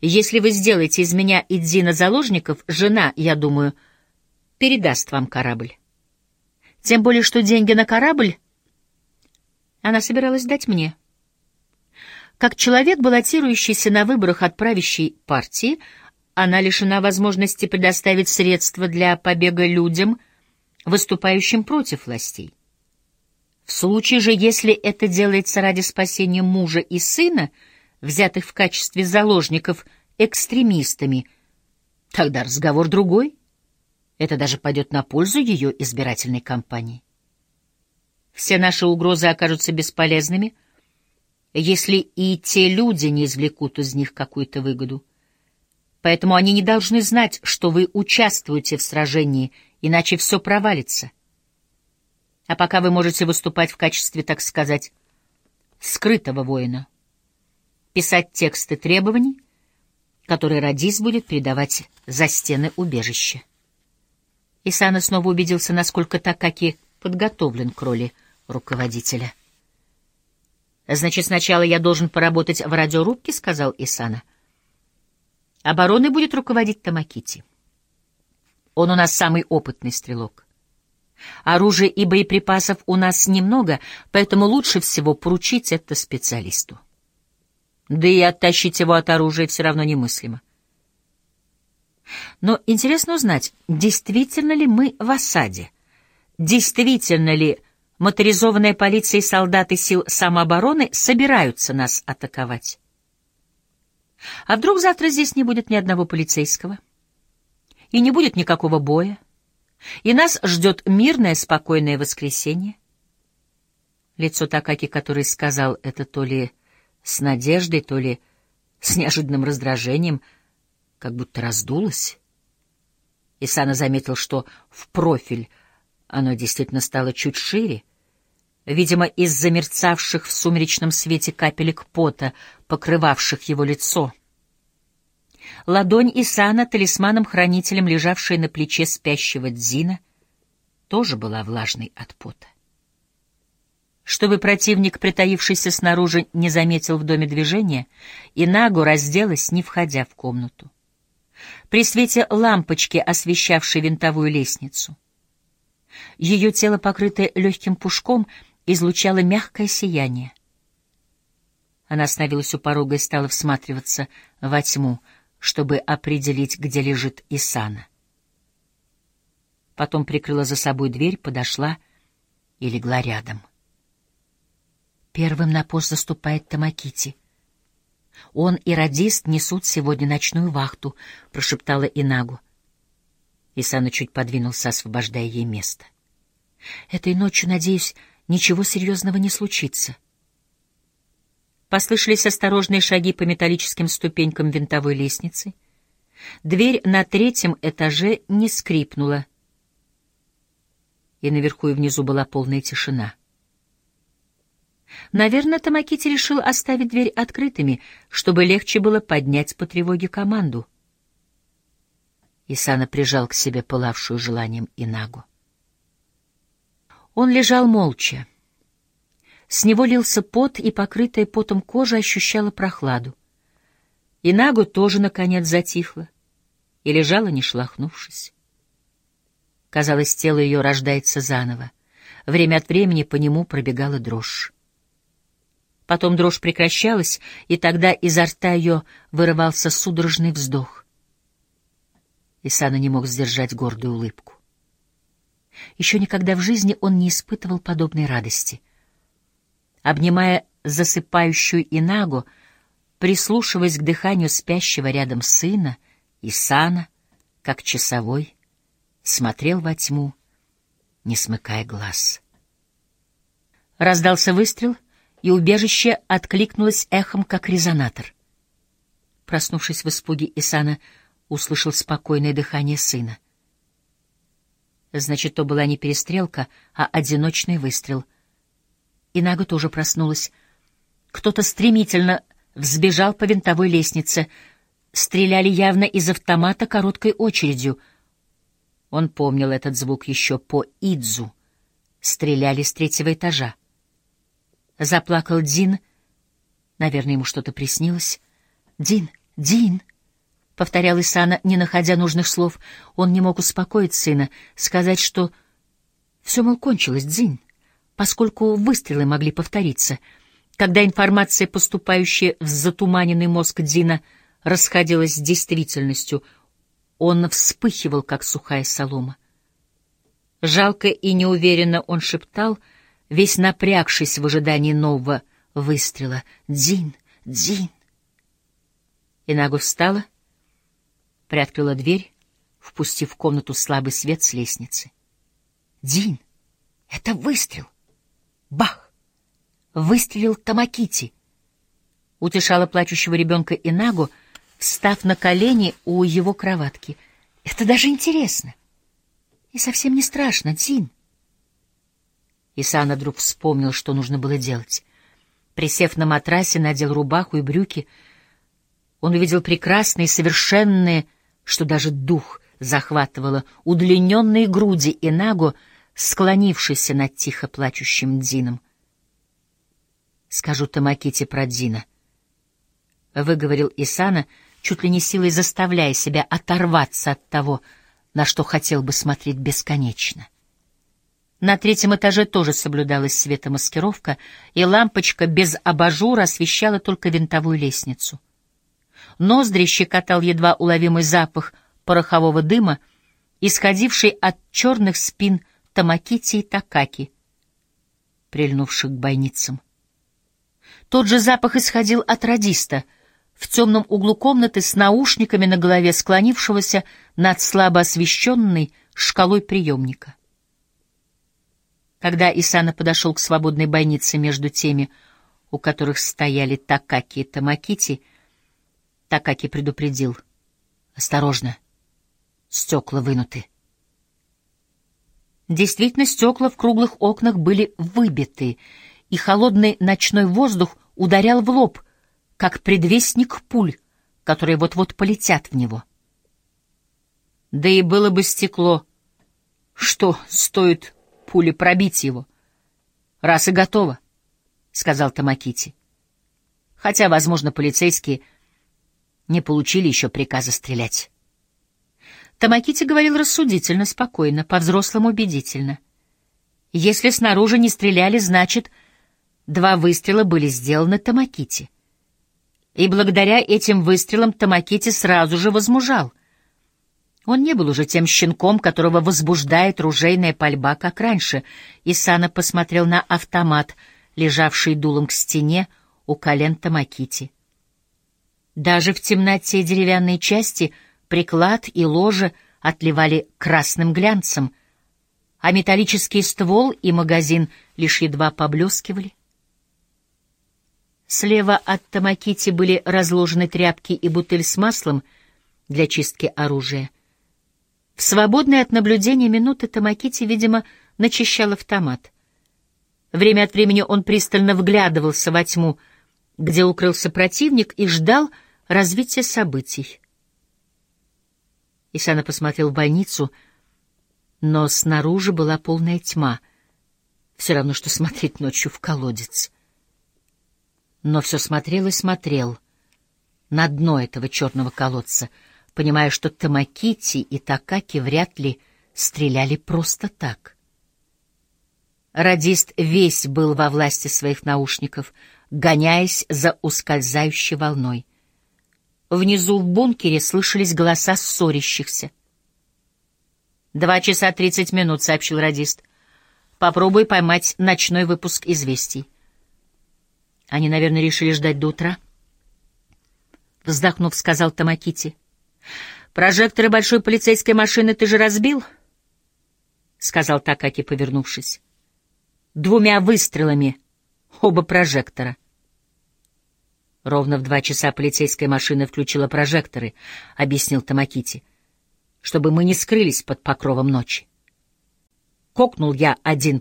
Если вы сделаете из меня и Дзина заложников, жена, я думаю, передаст вам корабль. Тем более, что деньги на корабль она собиралась дать мне. Как человек, баллотирующийся на выборах от правящей партии, она лишена возможности предоставить средства для побега людям, выступающим против властей. В случае же, если это делается ради спасения мужа и сына, взятых в качестве заложников экстремистами, тогда разговор другой. Это даже пойдет на пользу ее избирательной кампании. Все наши угрозы окажутся бесполезными, если и те люди не извлекут из них какую-то выгоду. Поэтому они не должны знать, что вы участвуете в сражении, иначе все провалится. А пока вы можете выступать в качестве, так сказать, скрытого воина, писать тексты требований, которые Радис будет передавать за стены убежища. Исана снова убедился, насколько Такаки подготовлен к роли руководителя. «Значит, сначала я должен поработать в радиорубке», — сказал Исана. «Обороной будет руководить Тамакити. Он у нас самый опытный стрелок. Оружия и боеприпасов у нас немного, поэтому лучше всего поручить это специалисту. Да и оттащить его от оружия все равно немыслимо. Но интересно узнать, действительно ли мы в осаде? Действительно ли моторизованная полиция и солдаты сил самообороны собираются нас атаковать? А вдруг завтра здесь не будет ни одного полицейского? И не будет никакого боя? И нас ждет мирное, спокойное воскресенье? Лицо Такаки, который сказал это то ли с надеждой, то ли с неожиданным раздражением, как будто раздулось. Исана заметил, что в профиль оно действительно стало чуть шире, видимо, из-за мерцавших в сумеречном свете капелек пота, покрывавших его лицо — Ладонь Исана, талисманом-хранителем, лежавшая на плече спящего Дзина, тоже была влажной от пота. Чтобы противник, притаившийся снаружи, не заметил в доме движения, Инагу разделась, не входя в комнату. При свете лампочки, освещавшей винтовую лестницу. Ее тело, покрытое легким пушком, излучало мягкое сияние. Она остановилась у порога и стала всматриваться во тьму — чтобы определить, где лежит Исана. Потом прикрыла за собой дверь, подошла и легла рядом. Первым на пост заступает Тамакити. Он и радист несут сегодня ночную вахту, — прошептала Инагу. Исана чуть подвинулся, освобождая ей место. Этой ночью, надеюсь, ничего серьезного не случится. — Послышались осторожные шаги по металлическим ступенькам винтовой лестницы. Дверь на третьем этаже не скрипнула, и наверху и внизу была полная тишина. Наверное, Тамакити решил оставить дверь открытыми, чтобы легче было поднять по тревоге команду. Исана прижал к себе пылавшую желанием Инагу. Он лежал молча. С него лился пот, и покрытая потом кожа ощущала прохладу. И Нагу тоже, наконец, затихла и лежала, не шлахнувшись. Казалось, тело ее рождается заново. Время от времени по нему пробегала дрожь. Потом дрожь прекращалась, и тогда изо рта ее вырывался судорожный вздох. Исана не мог сдержать гордую улыбку. Еще никогда в жизни он не испытывал подобной радости обнимая засыпающую Инагу, прислушиваясь к дыханию спящего рядом сына, Исана, как часовой, смотрел во тьму, не смыкая глаз. Раздался выстрел, и убежище откликнулось эхом, как резонатор. Проснувшись в испуге, Исана услышал спокойное дыхание сына. Значит, то была не перестрелка, а одиночный выстрел — и Нага тоже проснулась. Кто-то стремительно взбежал по винтовой лестнице. Стреляли явно из автомата короткой очередью. Он помнил этот звук еще по Идзу. Стреляли с третьего этажа. Заплакал Дин. Наверное, ему что-то приснилось. «Дин, Дин!» — повторял Исана, не находя нужных слов. Он не мог успокоить сына, сказать, что все, мол, кончилось, Дзин, поскольку выстрелы могли повториться. Когда информация, поступающая в затуманенный мозг Дина, расходилась с действительностью, он вспыхивал, как сухая солома. Жалко и неуверенно он шептал, весь напрягшись в ожидании нового выстрела. «Дзин! Дзин!» Инагу встала, приоткрыла дверь, впустив в комнату слабый свет с лестницы. «Дин! Это выстрел!» Бах! Выстрелил Тамакити. Утешала плачущего ребенка Инагу, встав на колени у его кроватки. «Это даже интересно!» И совсем не страшно, Дин. Исана вдруг вспомнил, что нужно было делать. Присев на матрасе, надел рубаху и брюки. Он увидел прекрасные, совершенные, что даже дух захватывало, удлиненные груди Инагу, склонившейся над тихо плачущим Дином. «Скажу Тамаките про Дина», — выговорил Исана, чуть ли не силой заставляя себя оторваться от того, — на что хотел бы смотреть бесконечно. На третьем этаже тоже соблюдалась светомаскировка, и лампочка без абажура освещала только винтовую лестницу. Ноздри щекотал едва уловимый запах порохового дыма, исходивший от черных спин Тамакити и Такаки, прильнувших к бойницам. Тот же запах исходил от радиста — в темном углу комнаты с наушниками на голове склонившегося над слабо освещенной шкалой приемника. Когда Исана подошел к свободной бойнице между теми, у которых стояли Такаки и Тамакити, Такаки предупредил. «Осторожно, стекла вынуты». Действительно, стекла в круглых окнах были выбиты, и холодный ночной воздух ударял в лоб, как предвестник пуль, которые вот-вот полетят в него. Да и было бы стекло, что стоит пули пробить его. Раз и готово, — сказал Тамакити. Хотя, возможно, полицейские не получили еще приказа стрелять. Тамакити говорил рассудительно, спокойно, по-взрослому убедительно. Если снаружи не стреляли, значит, два выстрела были сделаны Тамакити и благодаря этим выстрелам Тамакити сразу же возмужал. Он не был уже тем щенком, которого возбуждает ружейная пальба, как раньше. Исана посмотрел на автомат, лежавший дулом к стене у колен Тамакити. Даже в темноте деревянной части приклад и ложе отливали красным глянцем, а металлический ствол и магазин лишь едва поблескивали. Слева от Тамакити были разложены тряпки и бутыль с маслом для чистки оружия. В свободные от наблюдения минуты Тамакити, видимо, начищал автомат. Время от времени он пристально вглядывался во тьму, где укрылся противник, и ждал развития событий. Исана посмотрел в больницу, но снаружи была полная тьма. Все равно, что смотреть ночью в колодец но все смотрел и смотрел на дно этого черного колодца, понимая, что Тамакити и Такаки вряд ли стреляли просто так. Радист весь был во власти своих наушников, гоняясь за ускользающей волной. Внизу в бункере слышались голоса ссорящихся. «Два часа тридцать минут», — сообщил радист. «Попробуй поймать ночной выпуск известий». Они, наверное, решили ждать до утра. Вздохнув, сказал Тамакити. «Прожекторы большой полицейской машины ты же разбил?» Сказал Такаки, повернувшись. «Двумя выстрелами. Оба прожектора». Ровно в два часа полицейская машина включила прожекторы, — объяснил Тамакити, — чтобы мы не скрылись под покровом ночи. Кокнул я один